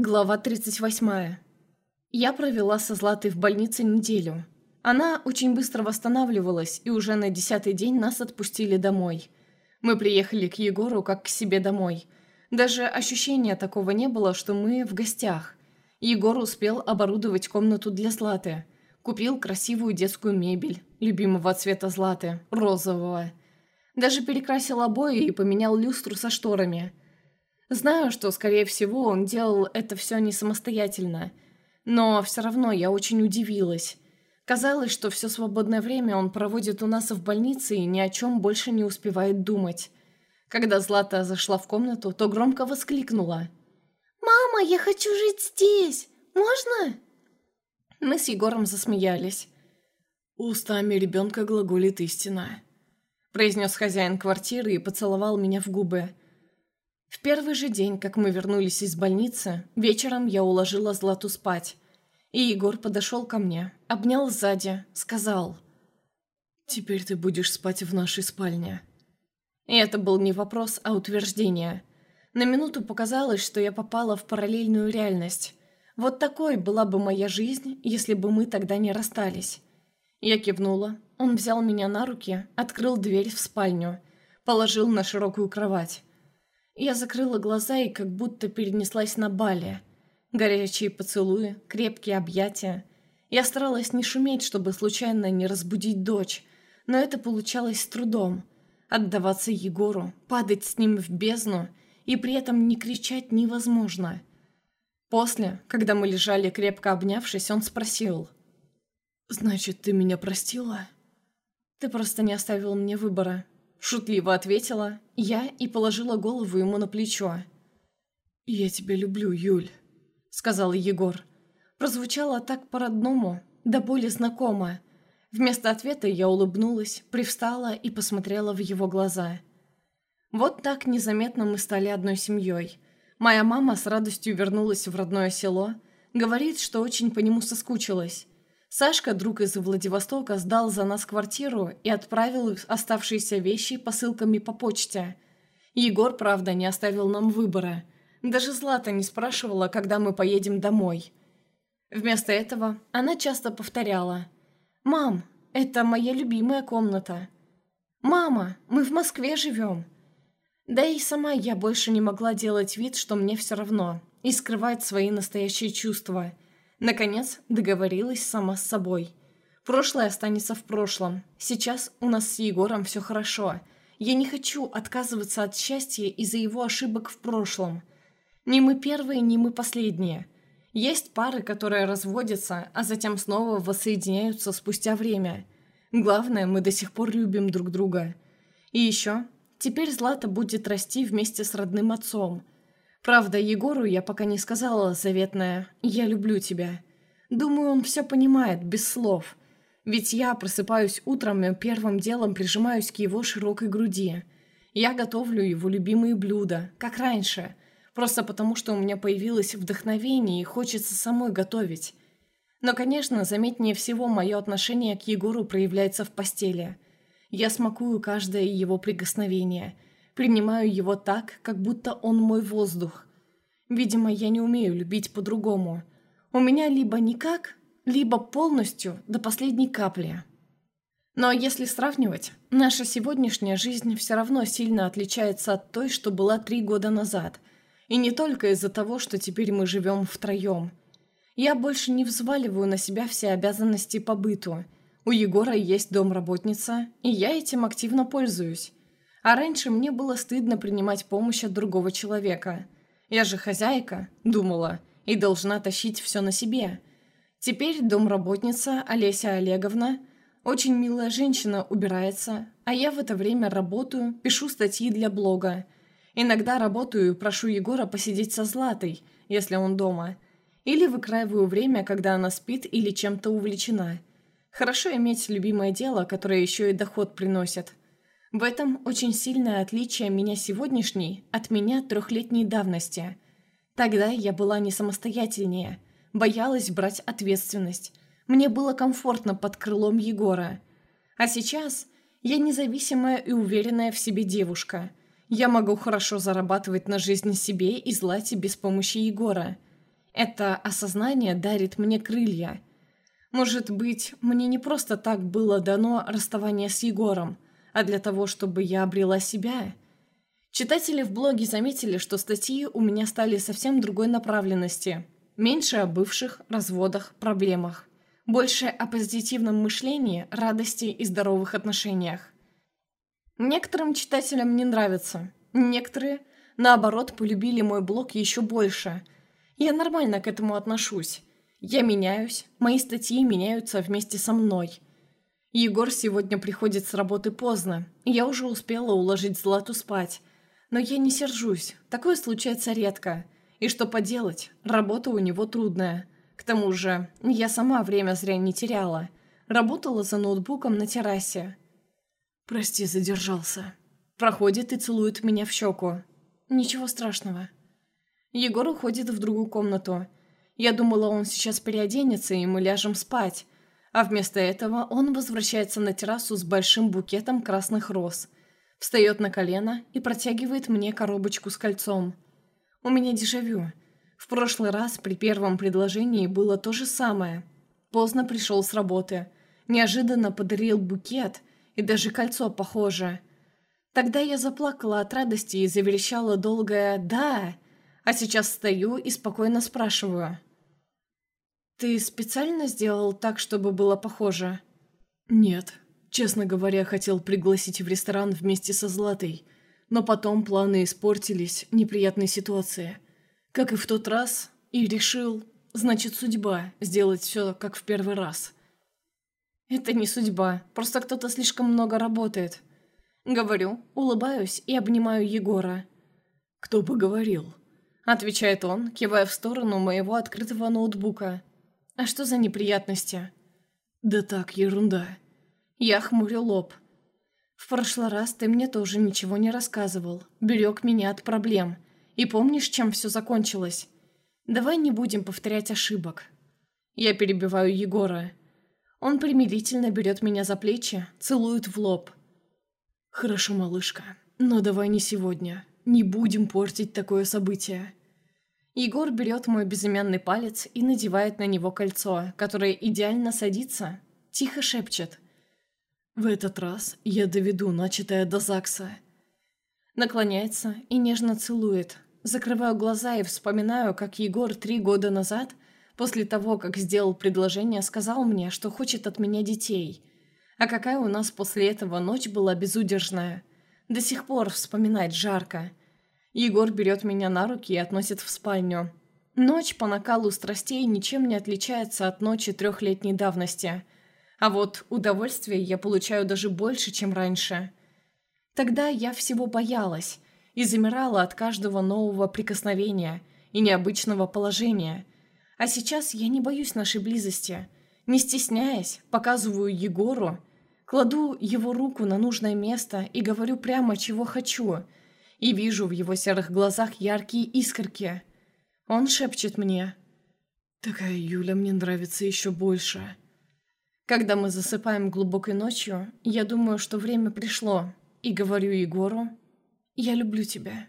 Глава 38. Я провела со Златой в больнице неделю. Она очень быстро восстанавливалась, и уже на десятый день нас отпустили домой. Мы приехали к Егору как к себе домой. Даже ощущения такого не было, что мы в гостях. Егор успел оборудовать комнату для Златы. Купил красивую детскую мебель, любимого цвета Златы, розового. Даже перекрасил обои и поменял люстру со шторами – Знаю, что, скорее всего, он делал это все не самостоятельно. Но все равно я очень удивилась. Казалось, что все свободное время он проводит у нас в больнице и ни о чем больше не успевает думать. Когда Злата зашла в комнату, то громко воскликнула. «Мама, я хочу жить здесь! Можно?» Мы с Егором засмеялись. «Устами ребенка глаголит истина», – произнес хозяин квартиры и поцеловал меня в губы. В первый же день, как мы вернулись из больницы, вечером я уложила Злату спать. И Егор подошел ко мне, обнял сзади, сказал «Теперь ты будешь спать в нашей спальне». И это был не вопрос, а утверждение. На минуту показалось, что я попала в параллельную реальность. Вот такой была бы моя жизнь, если бы мы тогда не расстались. Я кивнула, он взял меня на руки, открыл дверь в спальню, положил на широкую кровать. Я закрыла глаза и как будто перенеслась на Бали. Горячие поцелуи, крепкие объятия. Я старалась не шуметь, чтобы случайно не разбудить дочь, но это получалось с трудом. Отдаваться Егору, падать с ним в бездну и при этом не кричать невозможно. После, когда мы лежали крепко обнявшись, он спросил. «Значит, ты меня простила?» «Ты просто не оставил мне выбора», Шутливо ответила я и положила голову ему на плечо. «Я тебя люблю, Юль», — сказал Егор. Прозвучало так по-родному, да более знакомо. Вместо ответа я улыбнулась, привстала и посмотрела в его глаза. Вот так незаметно мы стали одной семьей. Моя мама с радостью вернулась в родное село, говорит, что очень по нему соскучилась. Сашка, друг из Владивостока, сдал за нас квартиру и отправил оставшиеся вещи посылками по почте. Егор, правда, не оставил нам выбора. Даже Злата не спрашивала, когда мы поедем домой. Вместо этого она часто повторяла «Мам, это моя любимая комната». «Мама, мы в Москве живем». Да и сама я больше не могла делать вид, что мне все равно, и скрывать свои настоящие чувства – Наконец, договорилась сама с собой. Прошлое останется в прошлом. Сейчас у нас с Егором все хорошо. Я не хочу отказываться от счастья из-за его ошибок в прошлом. Не мы первые, не мы последние. Есть пары, которые разводятся, а затем снова воссоединяются спустя время. Главное, мы до сих пор любим друг друга. И еще, теперь Злата будет расти вместе с родным отцом – Правда, Егору я пока не сказала заветное «я люблю тебя». Думаю, он все понимает, без слов. Ведь я просыпаюсь утром и первым делом прижимаюсь к его широкой груди. Я готовлю его любимые блюда, как раньше, просто потому что у меня появилось вдохновение и хочется самой готовить. Но, конечно, заметнее всего мое отношение к Егору проявляется в постели. Я смакую каждое его прикосновение – Принимаю его так, как будто он мой воздух. Видимо, я не умею любить по-другому. У меня либо никак, либо полностью до последней капли. Но если сравнивать, наша сегодняшняя жизнь все равно сильно отличается от той, что была три года назад. И не только из-за того, что теперь мы живем втроем. Я больше не взваливаю на себя все обязанности по быту. У Егора есть домработница, и я этим активно пользуюсь. А раньше мне было стыдно принимать помощь от другого человека. Я же хозяйка, думала, и должна тащить все на себе. Теперь домработница Олеся Олеговна, очень милая женщина, убирается, а я в это время работаю, пишу статьи для блога. Иногда работаю и прошу Егора посидеть со Златой, если он дома. Или выкраиваю время, когда она спит или чем-то увлечена. Хорошо иметь любимое дело, которое еще и доход приносит. В этом очень сильное отличие меня сегодняшней от меня трехлетней давности. Тогда я была не самостоятельнее, боялась брать ответственность. Мне было комфортно под крылом Егора. А сейчас я независимая и уверенная в себе девушка. Я могу хорошо зарабатывать на жизнь себе и злате без помощи Егора. Это осознание дарит мне крылья. Может быть, мне не просто так было дано расставание с Егором, а для того, чтобы я обрела себя. Читатели в блоге заметили, что статьи у меня стали совсем другой направленности. Меньше о бывших, разводах, проблемах. Больше о позитивном мышлении, радости и здоровых отношениях. Некоторым читателям не нравится. Некоторые, наоборот, полюбили мой блог еще больше. Я нормально к этому отношусь. Я меняюсь, мои статьи меняются вместе со мной. Егор сегодня приходит с работы поздно, я уже успела уложить Злату спать. Но я не сержусь, такое случается редко. И что поделать, работа у него трудная. К тому же, я сама время зря не теряла. Работала за ноутбуком на террасе. «Прости, задержался». Проходит и целует меня в щеку. Ничего страшного. Егор уходит в другую комнату. Я думала, он сейчас переоденется, и мы ляжем спать. А вместо этого он возвращается на террасу с большим букетом красных роз. Встает на колено и протягивает мне коробочку с кольцом. У меня дежавю. В прошлый раз при первом предложении было то же самое. Поздно пришел с работы. Неожиданно подарил букет – и даже кольцо похоже. Тогда я заплакала от радости и заверещала долгое «да», а сейчас стою и спокойно спрашиваю. «Ты специально сделал так, чтобы было похоже?» «Нет. Честно говоря, хотел пригласить в ресторан вместе со Златой, но потом планы испортились, неприятной ситуации. Как и в тот раз, и решил, значит, судьба, сделать все как в первый раз». Это не судьба, просто кто-то слишком много работает. Говорю, улыбаюсь и обнимаю Егора. «Кто бы говорил?» Отвечает он, кивая в сторону моего открытого ноутбука. «А что за неприятности?» «Да так, ерунда». Я хмурю лоб. «В прошлый раз ты мне тоже ничего не рассказывал. Берег меня от проблем. И помнишь, чем все закончилось? Давай не будем повторять ошибок». Я перебиваю Егора. Он примирительно берет меня за плечи, целует в лоб. «Хорошо, малышка, но давай не сегодня. Не будем портить такое событие». Егор берет мой безымянный палец и надевает на него кольцо, которое идеально садится. Тихо шепчет. «В этот раз я доведу начатое до ЗАГСа». Наклоняется и нежно целует. Закрываю глаза и вспоминаю, как Егор три года назад – После того, как сделал предложение, сказал мне, что хочет от меня детей. А какая у нас после этого ночь была безудержная. До сих пор вспоминать жарко. Егор берет меня на руки и относит в спальню. Ночь по накалу страстей ничем не отличается от ночи трехлетней давности. А вот удовольствие я получаю даже больше, чем раньше. Тогда я всего боялась и замирала от каждого нового прикосновения и необычного положения – а сейчас я не боюсь нашей близости. Не стесняясь, показываю Егору, кладу его руку на нужное место и говорю прямо, чего хочу. И вижу в его серых глазах яркие искорки. Он шепчет мне. «Такая Юля мне нравится еще больше». Когда мы засыпаем глубокой ночью, я думаю, что время пришло, и говорю Егору «Я люблю тебя».